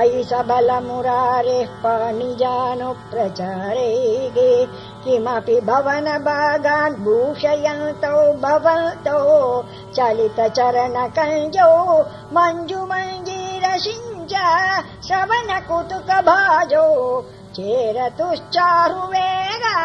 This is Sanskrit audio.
अयि सबलमुरारेः पाणिजानुप्रचारे किमपि भवन भागान् भूषयन्तौ भवन्तौ चलित चरण कंजौ मञ्जुमञ्जीर श्रवण कुतुकभाजो चेर वेगा